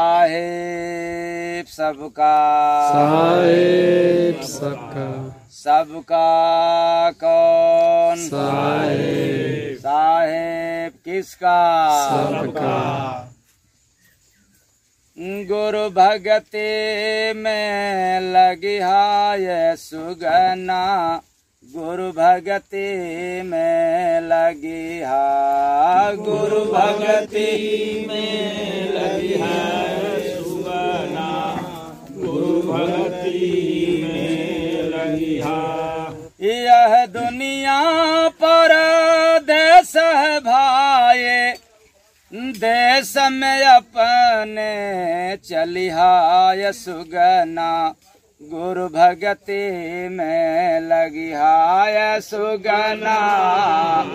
साहेब सबका। साहेब सबका। सबका कौन? साहेब। साहेब किसका? सबका। गुरु भगति में लगी हाय सुगना। गुरु भगति में लगी हा गुरु भगति में लगी है सुगना गुरु भगति में लगी यह दुनिया पर देश है भाई। देश में अपने चलिहाय सुगना, गुरु भगति में लगी हाय सुगना।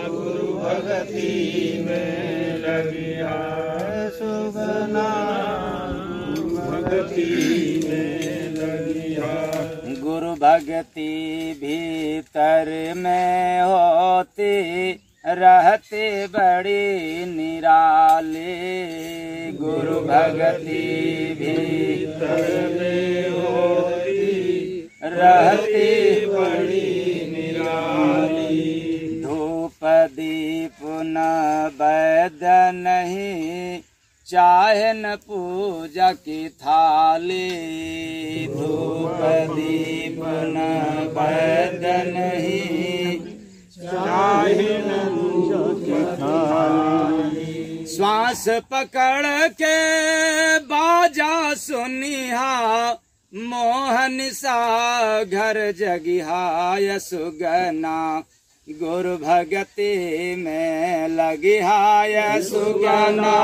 गुरु भगति में लगी हाय सुगना। भगति में लगी गुरु भगति भीतर में होती, रहते बड़ी निराले। गुरु भगति भीतर में होती, रहते बड़ी निराली। धूप दीप न वैद नहीं चाहे न पूजा की थाली धूप दीप न वैद नहीं चाहे न श्वास पकड़ के बाजा सुनिहा, मोहन सा घर जगिहा सुगना। गुरु भगति में लगी हाय सुगना।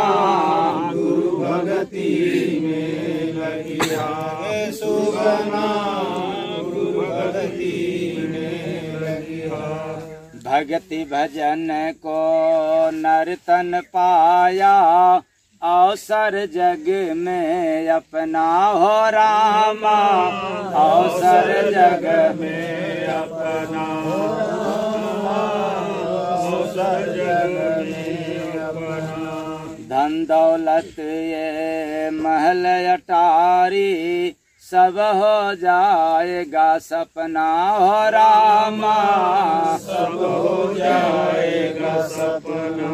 गुरु भगति में लगी हाय सुगना। गुरु भगति में लगी भगति भजन को नर्तन पाया अवसर जग में अपना हो रामा। अवसर जग में अपना दौलत ये महल अटारी सब हो जाएगा सपना हो रामा। सब हो जाएगा सपना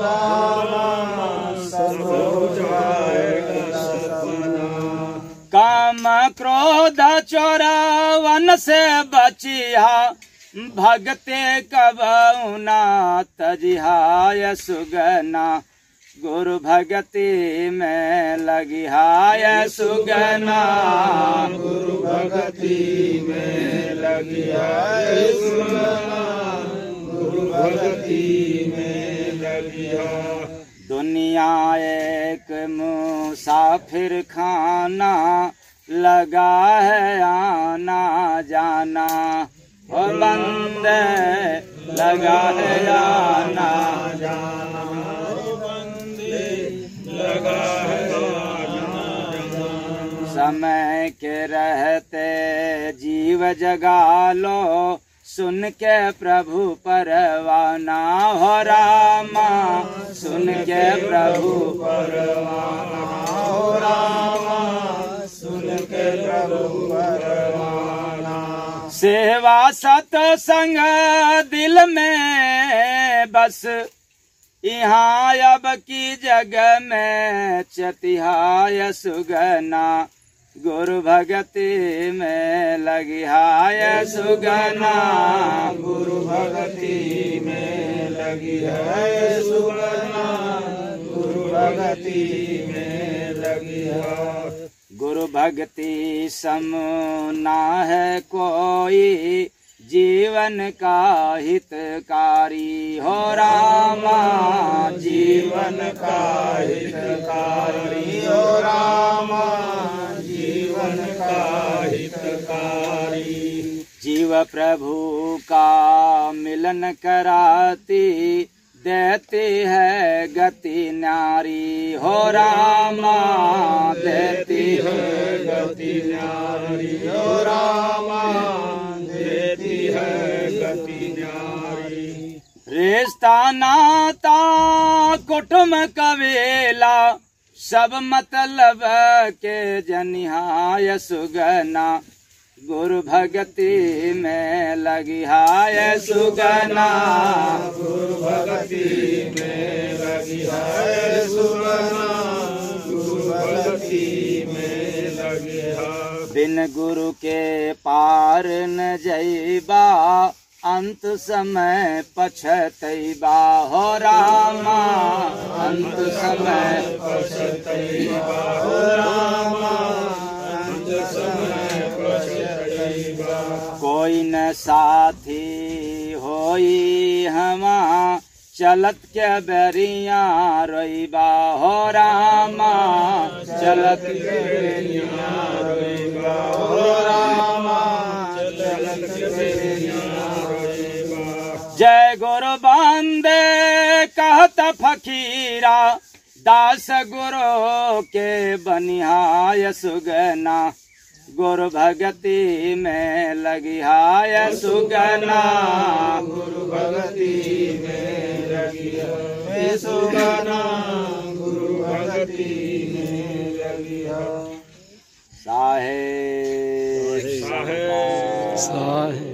रामा। सब हो जाएगा सपना। काम क्रोध चोरावन से बचिया। भगते कब तजिहाय सुगना। गुरु भगति में लगी हाय सुगना। गुरु भगति में लगी हाय सुगना। गुरु भगति में लगी दुनिया एक मुसाफिर खाना लगा है आना जाना। ओ बंद लगा है आना जाना। समय के रहते, जीव जगा लो। सुन के प्रभु परवाना हो रामा। सुन के प्रभु परवाना हो रामा। सुन के प्रभु परवाना सेवा सत्संग दिल में बस। यहाँ अब की जग में चतिहाय सुगना। गुरु भगति में लगी हाय सुगना। गुरु भगति में लगी है सुगना। गुरु भगति में लगी है गुरु भक्ति समना है कोई जीवन का हितकारी हो रामा। जीवन का हितकारी हो रामा। जीव प्रभु का मिलन कराती, देती है गति नारी। हो रामा, देती है गति नारी। हो रामा, देती है गति नारी। रिश्ता नाता कुटुम कवेला सब मतलब के जनिहाय सुगना। गुरु भगति में लगी हाय सुगना। गुरु भगति में बिन गुरु के पार न जईबा अंत समय पछतैबा हो रामा अंत समय कोई न साथी होई हमा, चलत के बेरिया रोईबा हो रामा, चलत के बेरिया रोईबा हो रामा, चलत जय गुरु बांदे, कहत फकीरा। दास गुरु के बनिहाय सुगना। गुरु भगति में लगी हाय सुगना। गुरु भगति में लगी सुगना गुरु भगति में लगी साहे। साहे। साहे।